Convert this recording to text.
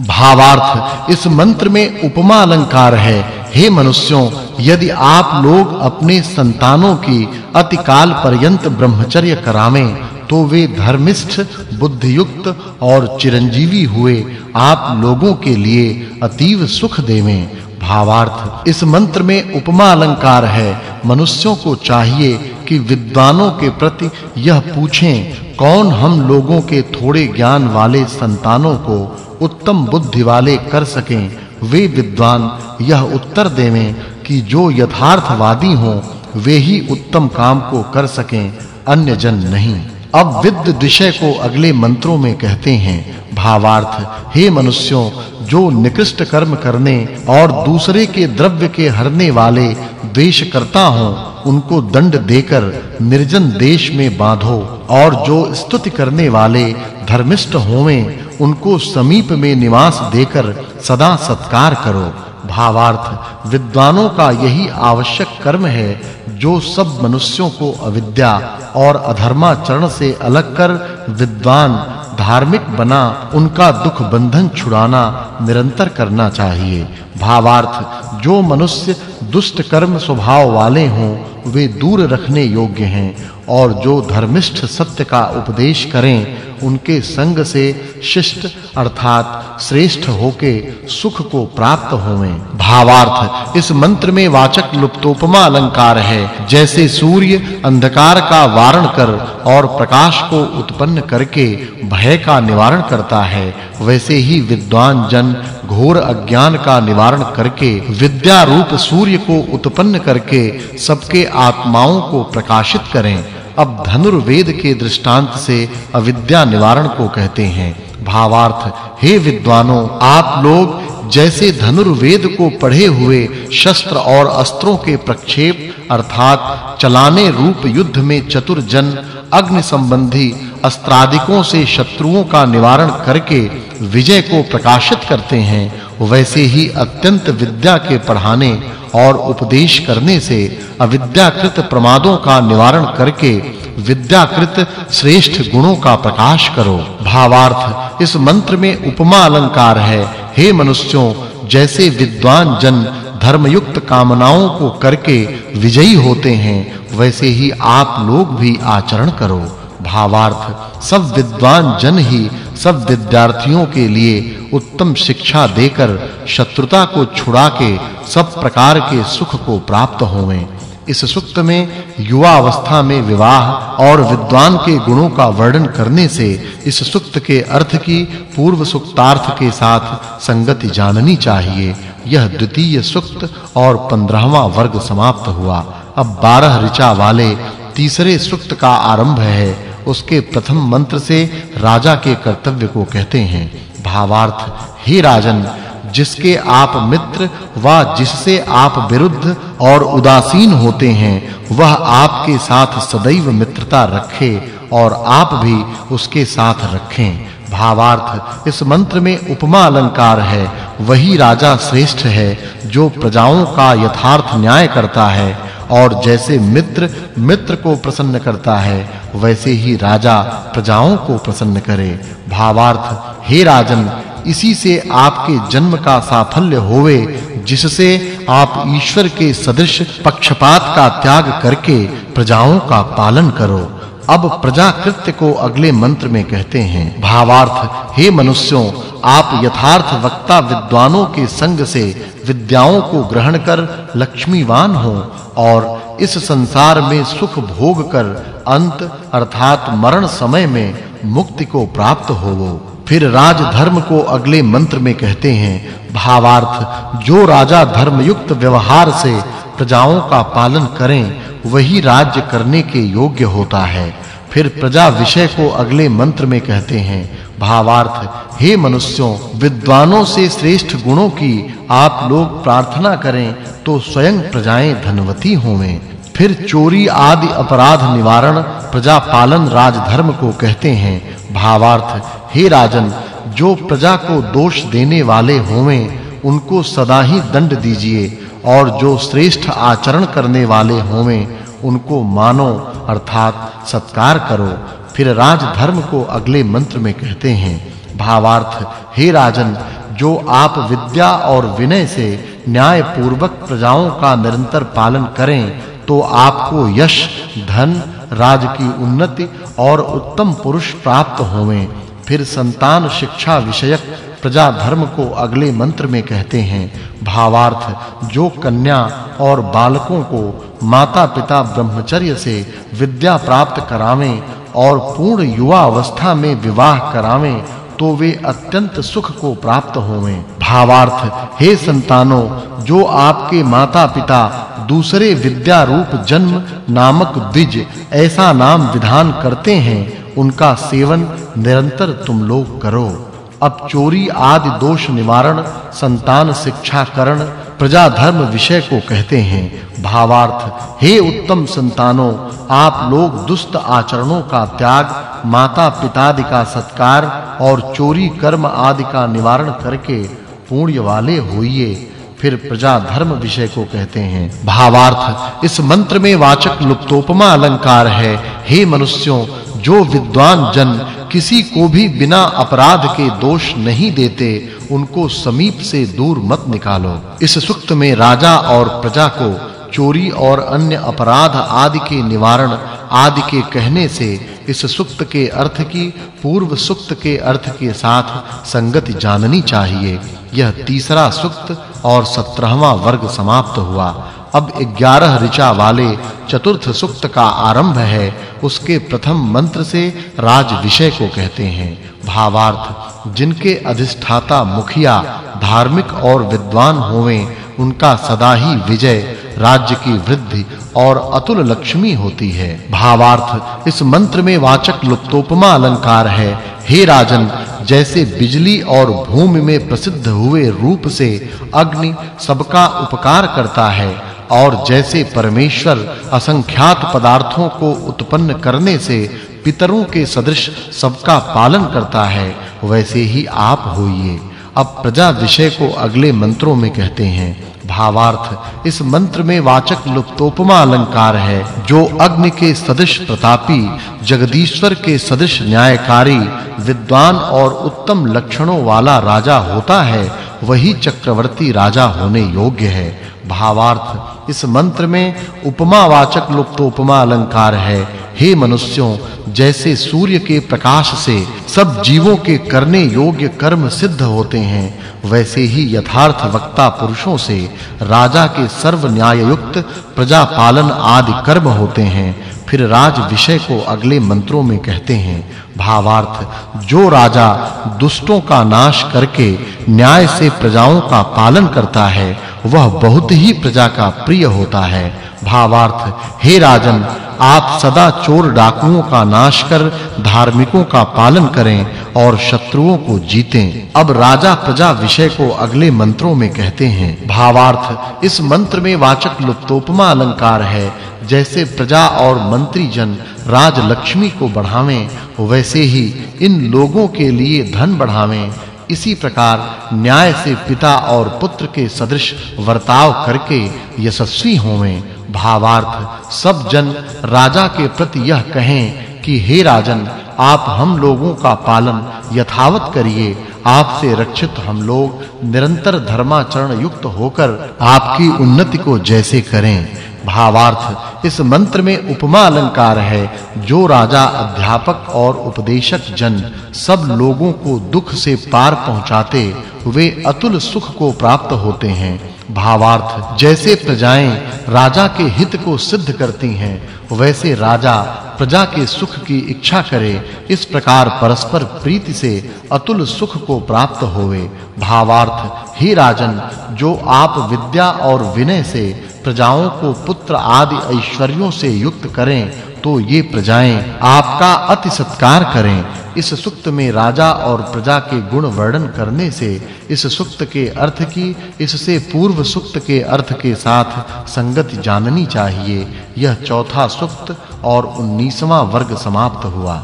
भावार्थ, इस मंत्र में उपमा अलंकार है। हे मनुष्यों, यदि आप लोग अपने संतानों की अतिकाल पर्यंत ब्रह्मचर्य करावें तो वे धर्मिष्ठ, बुद्धियुक्त और चिरंजीवी हुए, आप लोगों के लिए अतीव सुख देवें। भावार्थ, इस मंत्र में उपमा अलंकार है। मनुष्यों को चाहिए कि विद्वानों के प्रति यह पूछें, कौन हम लोगों के थोड़े ज्ञान वाले संतानों को उत्तम बुद्धि वाले कर सकें। वे विद्वान, यह उत्तर देवें कि जो यथार्थवादी हों, वे ही उत्तम काम को कर सकें अन्य जन नहीं। अब विद्ध विषय को अगले मंत्रों में कहते हैं। भावार्थ, हे मनुष्यों, जो निकृष्ट कर्म करने और दूसरे के द्रव्य के हरने वाले द्वेष करता हो, उनको दंड देकर निर्जन देश में बांधो और जो स्तुति करने वाले धर्मिष्ठ होवें, उनको समीप में निवास देकर सदा सत्कार करो। भावार्थ, विद्वानों का यही आवश्यक कर्म है, जो सब मनुष्यों को अविद्या और अधर्माचरण से अलग कर विद्वान धार्मिक बना, उनका दुख बंधन छुड़ाना निरंतर करना चाहिए। भावार्थ, जो मनुष्य दुष्ट कर्म स्वभाव वाले हों, वे दूर रखने योग्य हैं, और जो धर्मिष्ठ सत्य का उपदेश करें उनके संग से शिष्ट अर्थात श्रेष्ठ होके सुख को प्राप्त होवें। भावार्थ, इस मंत्र में वाचक लुप्तोपमा अलंकार है। जैसे सूर्य अंधकार का वारण कर और प्रकाश को उत्पन्न करके भय का निवारण करता है, वैसे ही विद्वान जन घोर अज्ञान का निवारण करके विद्या रूप सूर्य को उत्पन्न करके सबके आत्माओं को प्रकाशित करें। अब धनुर्वेद के दृष्टांत से अविद्या निवारण को कहते हैं। भावार्थ, हे विद्वानों, आप लोग जैसे धनुर्वेद को पढ़े हुए शस्त्र और अस्त्रों के प्रक्षेप, अर्थात चलाने रूप युद्ध में चतुर जन अग्नि संबंधी अस्त्रादिकों से शत्रुओं का निवारण करके विजय को प्रकाशित करते हैं, वैसे ही अत्यंत विद्या के पढ़ाने और उपदेश करने से अविद्याकृत प्रमादों का निवारण करके विद्याकृत श्रेष्ठ गुणों का प्रकाश करो। भावार्थ, इस मंत्र में उपमा अलंकार है। हे मनुष्यों, जैसे विद्वान जन धर्मयुक्त कामनाओं को करके विजयी होते हैं, वैसे ही आप लोग भी आचरण करो। भावार्थ, सब विद्वान जन ही, सब विद्यार्थियों के लिए उत्तम शिक्षा देकर शत्रुता को छुड़ा के सब प्रकार के सुख को प्राप्त होवें। इस सुक्त में युवा अवस्था में विवाह और विद्वान के गुणों का वर्णन करने से इस सुक्त के अर्थ की पूर्व सुक्तार्थ के साथ संगति जाननी चाहिए। यह द्वितीय सुक्त और 15वां वर्ग समाप्त हुआ। अब 12 ऋचा वाले तीसरे सुक्त का आरंभ है। उसके प्रथम मंत्र से राजा के कर्तव्य को कहते हैं। भावार्थ, हे राजन, जिसके आप मित्र व जिससे आप विरुद्ध और उदासीन होते हैं, वह आपके साथ सदैव मित्रता रखे और आप भी उसके साथ रखें। भावार्थ, इस मंत्र में उपमा अलंकार है। वही राजा श्रेष्ठ है, जो प्रजाओं का यथार्थ न्याय करता है। और जैसे मित्र मित्र को प्रसन्न करता है, वैसे ही राजा प्रजाओं को प्रसन्न करे। भावार्थ, हे राजन, इसी से आपके जन्म का साफल्य होवे, जिससे आप ईश्वर के सदृश पक्षपात का त्याग करके प्रजाओं का पालन करो। अब प्रजा कृत्य को अगले मंत्र में कहते हैं, भावार्थ, हे मनुष्यों, आप यथार्थ वक्ता विद्वानों के संग से विद्याओं को ग्रहण कर लक्ष्मीवान हो। और इस संसार में सुख भोग कर अंत अर्थात मरण समय में मुक्ति को प्राप्त होवो। फिर राज धर्म को अगले मंत्र में कहते हैं, भावार्थ, जो राजा धर्मयुक्त व्यवहार से प्रजाओं का पालन करें, वही राज्य करने के योग्य होता है। फिर प्रजा विषय को अगले मंत्र में कहते हैं, भावार्थ, हे मनुष्यों, विद्वानों से श्रेष्ठ गुणों की आप लोग प्रार्थना करें तो स्वयं प्रजाएँ धनवती होवें। फिर चोरी आदि अपराध निवारण प्रजा पालन राजधर्म को कहते हैं, भावार्थ, हे राजन, जो प्रजा को दोष देने वाले होवें, उनको सदा ही दंड दीजिए, और जो श्रेष्ठ आचरण करने वाले होवें उनको मानो, अर्थात सत्कार करो। फिर राजधर्म को अगले मंत्र में कहते हैं, भावार्थ, हे राजन, जो आप विद्या और विनय से न्याय पूर्वक प्रजाओं का निरंतर पालन करें तो आपको यश, धन, राज की उन्नति और उत्तम पुरुष प्राप्त होवें फिर संतान शिक्षा विषयक प्रजा धर्म को अगले मंत्र में कहते हैं, भावार्थ, जो कन्या और बालकों को माता-पिता ब्रह्मचर्य से विद्या प्राप्त करावें और पूर्ण युवा अवस्था में विवाह करावें तो वे अत्यंत सुख को प्राप्त होवें। भावार्थ, हे संतानों, जो आपके माता-पिता दूसरे विद्या रूप जन्म नामक द्विज ऐसा नाम विधान करते हैं, उनका सेवन निरंतर तुम लोग करो। अब चोरी, आदि, दोष, निवारण, संतान शिक्षाकरण प्रजा, धर्म, विषय को कहते हैं। भावार्थ, हे उत्तम संतानों, आप लोग दुष्ट आचरणों का त्याग माता पितादि का सत्कार और चोरी, कर्म आदि का निवारण करके पुण्य वाले होइए। फिर प्रजा, धर्म विषय को कहते हैं। भावार्थ, इस मंत्र में वाचक् लुप्तोपमा अलंकार है। हे मनुष्यों, जो विद्वान जन किसी को भी बिना अपराध के दोष नहीं देते, उनको समीप से दूर मत निकालो। इस सुक्त में राजा और प्रजा को चोरी और अन्य अपराध आदि के निवारण आदि के कहने से इस सुक्त के अर्थ की, पूर्व सुक्त के अर्थ के साथ संगति जाननी चाहिए। यह तीसरा सुक्त और 17वां वर्ग समाप्त हुआ। अब 11 ऋचा वाले चतुर्थ सुक्त का आरंभ है। उसके प्रथम मंत्र से राज विषय को कहते हैं। भावार्थ, जिनके अधिष्ठाता मुखिया, धार्मिक और विद्वान होवें, उनका सदा ही विजय राज्य की वृद्धि और अतुल लक्ष्मी होती है। भावार्थ, इस मंत्र में वाचक् लुप्तोपमा अलंकार है। हे राजन, जैसे बिजली और भूमि में प्रसिद्ध हुए रूप से अग्नि सबका उपकार करता है, और जैसे परमेश्वर असंख्यात पदार्थों को उत्पन्न करने से पितरों के सदृश सबका पालन करता है, वैसे ही आप होइए। अब प्रजा विषय को अगले मंत्रों में कहते हैं। भावार्थ। इस मंत्र में वाचक् लुप्तोपमा अलंकार है, जो अग्नि के सदृश प्रतापी, जगदीश्वर के सदृश न्यायकारी, विद्वान और उत्तम लक्षणों वाला राजा होता है, वही चक्रवर्ती राजा होने योग्य है। भावार्थ। इस मंत्र में उपमावाचक लुप्तोपमा अलंकार है। हे मनुष्यों, जैसे सूर्य के प्रकाश से सब जीवों के करने योग्य कर्म सिद्ध होते हैं, वैसे ही यथार्थ वक्ता पुरुषों से राजा के सर्व न्याय युक्त प्रजा पालन आदि कर्म होते हैं। फिर राज विषय को अगले मंत्रों में कहते हैं, भावार्थ, जो राजा दुष्टों का नाश करके न्याय से प्रजाओं का पालन करता है वह बहुत ही प्रजा का प्रिय होता है। भावार्थ, हे राजन, आप सदा चोर डाकुओं का नाश कर, धार्मिकों का पालन करें और शत्रुओं को जीतें। अब राजा प्रजा विषय को अगले मंत्रों में कहते हैं। भावार्थ, इस मंत्र में वाचक् लुप्तोपमा अलंकार है। जैसे प्रजा और मंत्री जन राज लक्ष्मी को बढ़ावें, वैसे ही इन लोगों के लिए धन बढ़ावें। इसी प्रकार न्याय से पिता और पुत्र के सदृश वर्ताव करके यशस्वी होवें। भावार्थ, सब जन राजा के प्रति यह कहें कि, हे राजन, आप हम लोगों का पालन यथावत करिए। आपसे रक्षित हम लोग निरंतर धर्माचरण युक्त होकर आपकी उन्नति को जैसे करें। भावार्थ। इस मंत्र में उपमा अलंकार है, जो राजा, अध्यापक और उपदेशक जन सब लोगों को दुख से पार पहुंचाते, वे अतुल सुख को प्राप्त होते हैं। भावार्थ, जैसे प्रजाएँ राजा के हित को सिद्ध करती हैं, वैसे राजा प्रजा के सुख की इच्छा करे। इस प्रकार परस्पर प्रीति से अतुल सुख को प्राप्त होवे। भावार्थ, हे राजन, जो आप विद्या और विनय से प्रजाओं को पुत्र आदि ऐश्वर्यों से युक्त करें तो ये प्रजाएँ आपका अति सत्कार करें। इस सुक्त में राजा और प्रजा के गुण वर्णन करने से, इस सुक्त के अर्थ की, इससे पूर्व सुक्त के अर्थ के साथ संगति जाननी चाहिए। यह चौथा सुक्त और 19वां वर्ग समाप्त हुआ।